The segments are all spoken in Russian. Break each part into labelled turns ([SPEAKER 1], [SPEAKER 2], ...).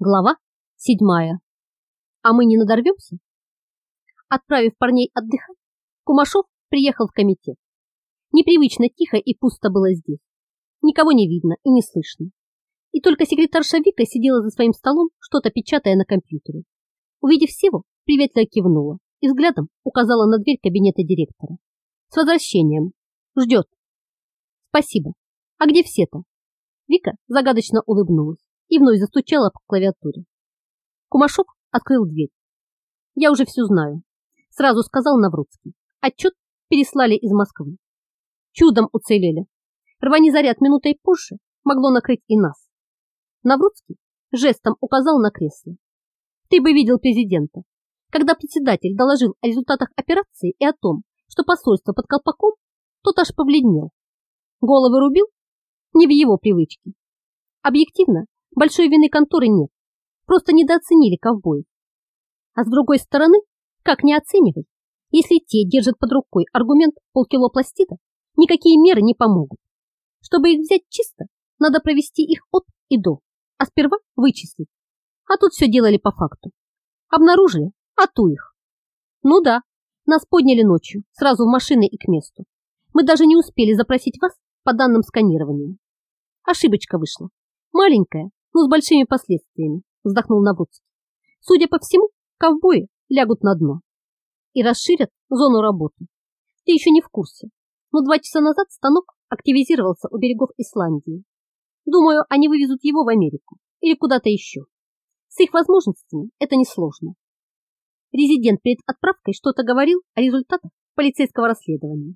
[SPEAKER 1] Глава седьмая. А мы не надорвемся? Отправив парней отдыхать, Кумашов приехал в комитет. Непривычно тихо и пусто было здесь. Никого не видно и не слышно. И только секретарша Вика сидела за своим столом, что-то печатая на компьютере. Увидев Севу, приветливо кивнула и взглядом указала на дверь кабинета директора. С возвращением. Ждет. Спасибо. А где все-то? Вика загадочно улыбнулась и вновь застучала по клавиатуре. Кумашов открыл дверь. «Я уже все знаю», — сразу сказал Наврудский. «Отчет переслали из Москвы. Чудом уцелели. Рвани заряд минутой позже могло накрыть и нас». Наврудский жестом указал на кресло. «Ты бы видел президента. Когда председатель доложил о результатах операции и о том, что посольство под колпаком, тот аж побледнел. Головы рубил? Не в его привычке. Объективно, Большой вины конторы нет. Просто недооценили ковбоев. А с другой стороны, как не оценивать, если те держат под рукой аргумент полкило пластида, никакие меры не помогут. Чтобы их взять чисто, надо провести их от и до, а сперва вычислить. А тут все делали по факту. Обнаружили, а ту их. Ну да, нас подняли ночью, сразу в машины и к месту. Мы даже не успели запросить вас по данным сканирования. Ошибочка вышла. Маленькая, но с большими последствиями, вздохнул Навудский. Судя по всему, ковбои лягут на дно и расширят зону работы. Ты еще не в курсе, но два часа назад станок активизировался у берегов Исландии. Думаю, они вывезут его в Америку или куда-то еще. С их возможностями это несложно. Резидент перед отправкой что-то говорил о результатах полицейского расследования.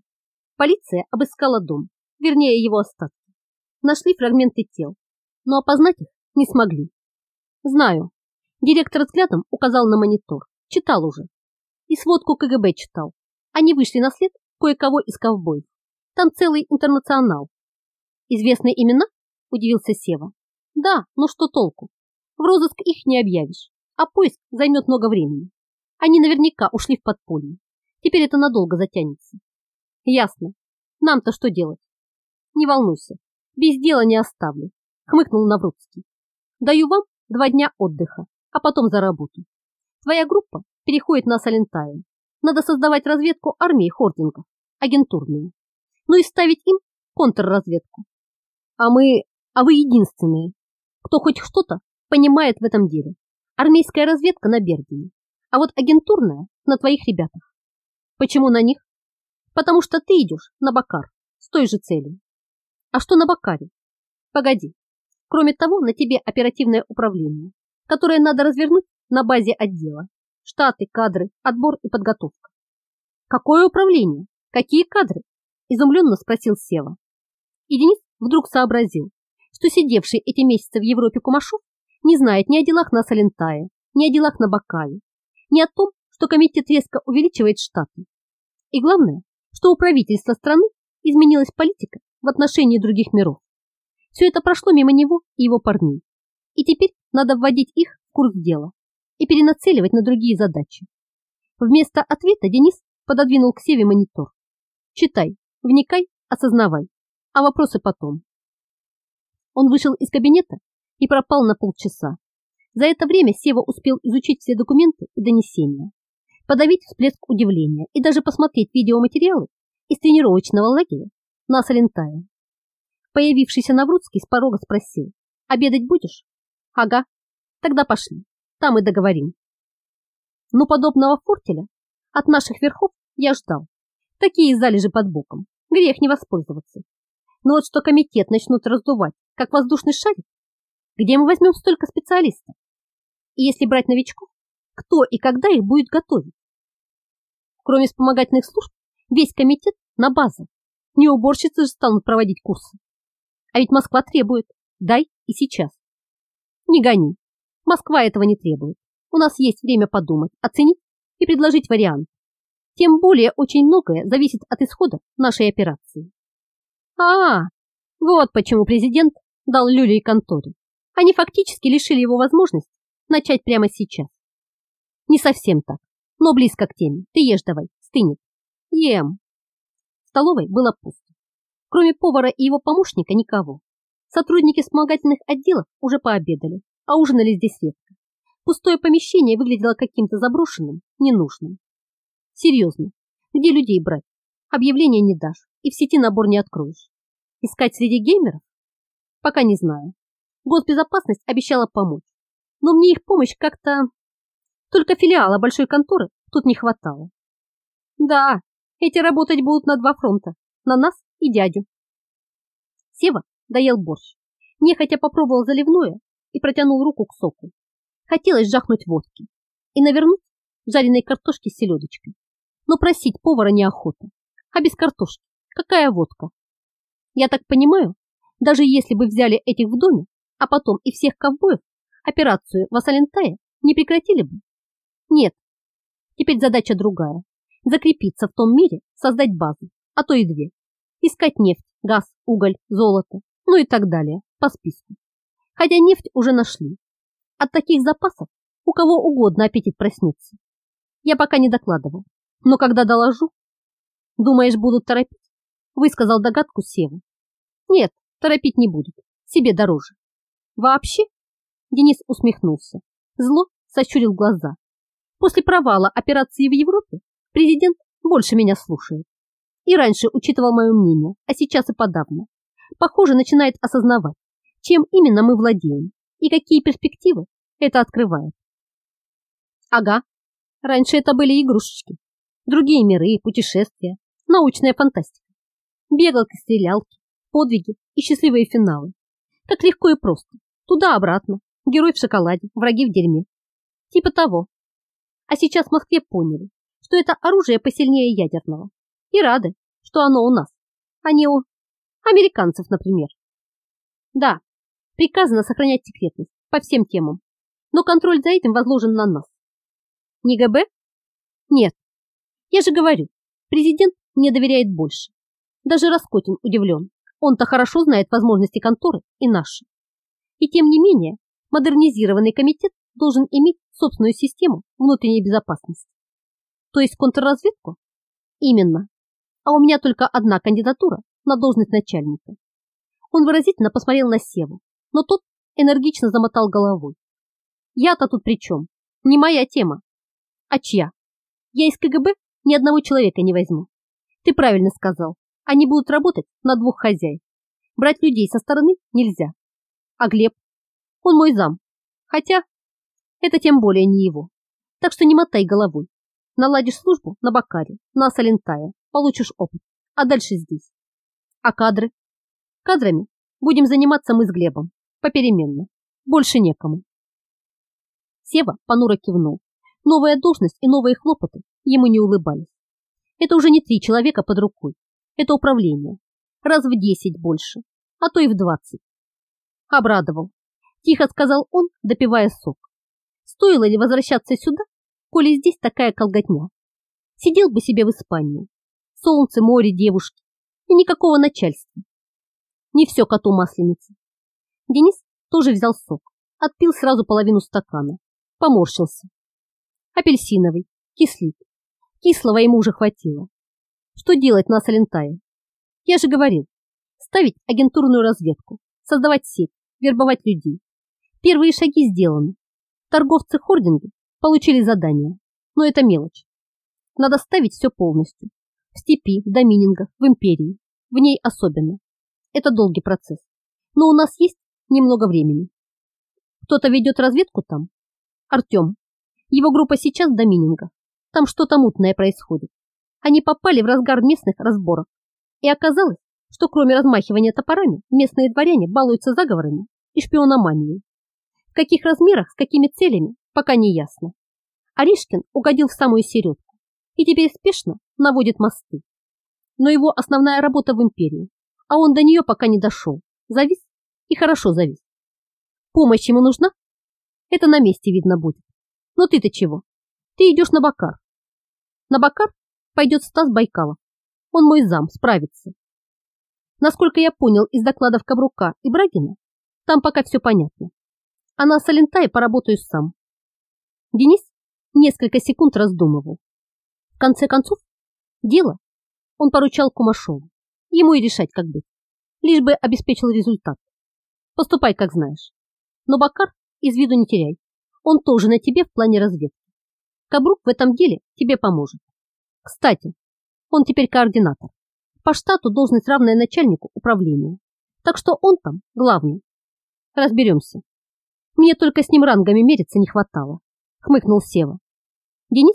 [SPEAKER 1] Полиция обыскала дом, вернее его остатки. Нашли фрагменты тел, но опознать их не смогли. Знаю. Директор взглядом указал на монитор. Читал уже. И сводку КГБ читал. Они вышли на след кое-кого из ковбоев. Там целый интернационал. Известные имена? Удивился Сева. Да, но что толку? В розыск их не объявишь, а поиск займет много времени. Они наверняка ушли в подполье. Теперь это надолго затянется. Ясно. Нам-то что делать? Не волнуйся, без дела не оставлю, хмыкнул Наврудский. Даю вам два дня отдыха, а потом за работу. Твоя группа переходит на Салентайн. Надо создавать разведку армии хордингов, агентурную. Ну и ставить им контрразведку. А мы, а вы единственные, кто хоть что-то понимает в этом деле. Армейская разведка на Бергене, а вот агентурная на твоих ребятах. Почему на них? Потому что ты идешь на Бакар с той же целью. А что на Бакаре? Погоди, Кроме того, на тебе оперативное управление, которое надо развернуть на базе отдела. Штаты, кадры, отбор и подготовка. Какое управление? Какие кадры? Изумленно спросил Сева. И Денис вдруг сообразил, что сидевший эти месяцы в Европе Кумашов не знает ни о делах на Салентае, ни о делах на Бакае, ни о том, что комитет резко увеличивает штаты. И главное, что у правительства страны изменилась политика в отношении других миров. Все это прошло мимо него и его парней. И теперь надо вводить их в курс дела и перенацеливать на другие задачи. Вместо ответа Денис пододвинул к Севе монитор. Читай, вникай, осознавай, а вопросы потом. Он вышел из кабинета и пропал на полчаса. За это время Сева успел изучить все документы и донесения, подавить всплеск удивления и даже посмотреть видеоматериалы из тренировочного лагеря на Салентае. Появившийся Наврудский с порога спросил. «Обедать будешь?» «Ага. Тогда пошли. Там и договорим». Но подобного фортеля от наших верхов я ждал. Такие залежи под боком. Грех не воспользоваться. Но вот что комитет начнут раздувать, как воздушный шарик, где мы возьмем столько специалистов? И если брать новичков, кто и когда их будет готовить? Кроме вспомогательных служб, весь комитет на базу. Не уборщицы же станут проводить курсы. А ведь Москва требует. Дай и сейчас. Не гони. Москва этого не требует. У нас есть время подумать, оценить и предложить вариант. Тем более очень многое зависит от исхода нашей операции. А, -а, -а вот почему президент дал Люле и конторе. Они фактически лишили его возможности начать прямо сейчас. Не совсем так, но близко к теме. Ты ешь давай, стынет. Ем. В столовой было пусто. Кроме повара и его помощника никого. Сотрудники вспомогательных отделов уже пообедали, а ужинали здесь редко. Пустое помещение выглядело каким-то заброшенным, ненужным. Серьезно, где людей брать? Объявления не дашь и в сети набор не откроешь. Искать среди геймеров? Пока не знаю. Госбезопасность обещала помочь, но мне их помощь как-то... Только филиала большой конторы тут не хватало. Да, эти работать будут на два фронта, на нас и дядю. Сева доел борщ, нехотя попробовал заливное и протянул руку к соку. Хотелось жахнуть водки и навернуть жареной картошки с селедочкой. Но просить повара неохота. А без картошки какая водка? Я так понимаю, даже если бы взяли этих в доме, а потом и всех ковбоев, операцию в Асалентае не прекратили бы? Нет. Теперь задача другая. Закрепиться в том мире, создать базу, а то и две. Искать нефть, газ, уголь, золото, ну и так далее, по списку. Хотя нефть уже нашли. От таких запасов у кого угодно аппетит проснется. Я пока не докладывал, но когда доложу... Думаешь, будут торопить? Высказал догадку Сева. Нет, торопить не будут, себе дороже. Вообще? Денис усмехнулся. Зло сощурил глаза. После провала операции в Европе президент больше меня слушает. И раньше учитывал мое мнение, а сейчас и подавно. Похоже, начинает осознавать, чем именно мы владеем и какие перспективы это открывает. Ага, раньше это были игрушечки, другие миры, путешествия, научная фантастика, бегалки, стрелялки, подвиги и счастливые финалы. Как легко и просто, туда-обратно, герой в шоколаде, враги в дерьме. Типа того. А сейчас в Москве поняли, что это оружие посильнее ядерного. И рады, что оно у нас, а не у американцев, например. Да, приказано сохранять секретность по всем темам, но контроль за этим возложен на нас. Не ГБ? Нет. Я же говорю, президент не доверяет больше. Даже Раскотин удивлен. Он-то хорошо знает возможности конторы и наши. И тем не менее, модернизированный комитет должен иметь собственную систему внутренней безопасности. То есть контрразведку? Именно. А у меня только одна кандидатура на должность начальника. Он выразительно посмотрел на Севу, но тот энергично замотал головой. Я-то тут при чем? Не моя тема. А чья? Я из КГБ ни одного человека не возьму. Ты правильно сказал. Они будут работать на двух хозяев. Брать людей со стороны нельзя. А Глеб? Он мой зам. Хотя это тем более не его. Так что не мотай головой. Наладишь службу на Бакаре, на Салентае, получишь опыт. А дальше здесь. А кадры? Кадрами будем заниматься мы с Глебом. Попеременно. Больше некому. Сева понуро кивнул. Новая должность и новые хлопоты ему не улыбались. Это уже не три человека под рукой. Это управление. Раз в десять больше, а то и в двадцать. Обрадовал. Тихо сказал он, допивая сок. Стоило ли возвращаться сюда, коли здесь такая колготня? Сидел бы себе в Испании. Солнце, море, девушки. И никакого начальства. Не все коту масленица. Денис тоже взял сок, отпил сразу половину стакана, поморщился. Апельсиновый, кислит. Кислого ему уже хватило. Что делать на Салентае? Я же говорил, ставить агентурную разведку, создавать сеть, вербовать людей. Первые шаги сделаны. Торговцы хординга получили задание, но это мелочь. Надо ставить все полностью. В степи, в доминингах, в империи. В ней особенно. Это долгий процесс. Но у нас есть немного времени. Кто-то ведет разведку там? Артем. Его группа сейчас в Домининго. Там что-то мутное происходит. Они попали в разгар местных разборок. И оказалось, что кроме размахивания топорами, местные дворяне балуются заговорами и шпиономанией. В каких размерах, с какими целями, пока не ясно. Аришкин угодил в самую середку и теперь спешно наводит мосты. Но его основная работа в империи, а он до нее пока не дошел. Завис и хорошо завис. Помощь ему нужна? Это на месте видно будет. Но ты-то чего? Ты идешь на Бакар. На Бакар пойдет Стас Байкалов. Он мой зам, справится. Насколько я понял из докладов Кабрука и Брагина, там пока все понятно. А на Салентае поработаю сам. Денис несколько секунд раздумывал. В конце концов, дело он поручал Кумашову. Ему и решать, как быть. Лишь бы обеспечил результат. Поступай, как знаешь. Но Бакар из виду не теряй. Он тоже на тебе в плане разведки. Кабрук в этом деле тебе поможет. Кстати, он теперь координатор. По штату должность равная начальнику управления. Так что он там главный. Разберемся. Мне только с ним рангами мериться не хватало, хмыкнул Сева. Денис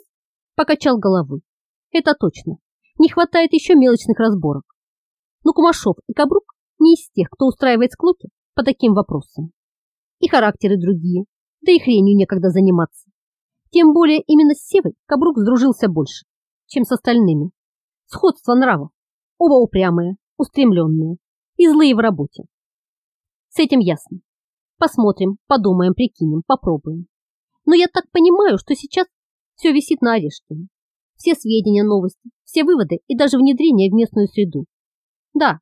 [SPEAKER 1] покачал головой. Это точно. Не хватает еще мелочных разборок. Но Кумашов и Кабрук не из тех, кто устраивает склоки по таким вопросам. И характеры другие, да и хренью некогда заниматься. Тем более именно с Севой Кабрук сдружился больше, чем с остальными. Сходство нравов. Оба упрямые, устремленные и злые в работе. С этим ясно. Посмотрим, подумаем, прикинем, попробуем. Но я так понимаю, что сейчас все висит на Орешкине. Все сведения, новости, все выводы и даже внедрение в местную среду. Да,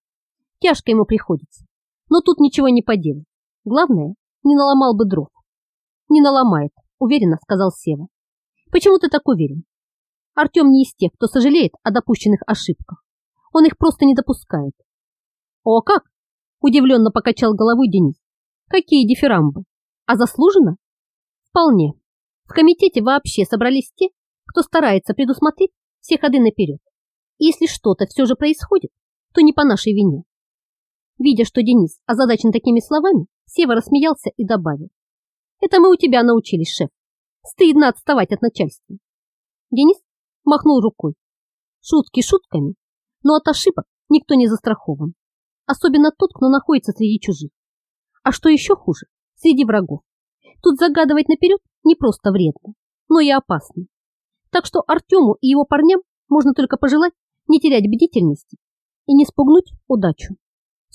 [SPEAKER 1] тяжко ему приходится, но тут ничего не поделать. Главное, не наломал бы дров. Не наломает, уверенно сказал Сева. Почему ты так уверен? Артем не из тех, кто сожалеет о допущенных ошибках. Он их просто не допускает. О, как? Удивленно покачал головой Денис. Какие дифирамбы? А заслуженно? Вполне. В комитете вообще собрались те, кто старается предусмотреть все ходы наперед. И если что-то все же происходит, то не по нашей вине. Видя, что Денис озадачен такими словами, Сева рассмеялся и добавил. Это мы у тебя научились, шеф. Стыдно отставать от начальства. Денис махнул рукой. Шутки шутками, но от ошибок никто не застрахован. Особенно тот, кто находится среди чужих. А что еще хуже, среди врагов. Тут загадывать наперед не просто вредно, но и опасно. Так что Артему и его парням можно только пожелать не терять бдительности и не спугнуть удачу.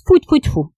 [SPEAKER 1] Футь-футь-фу.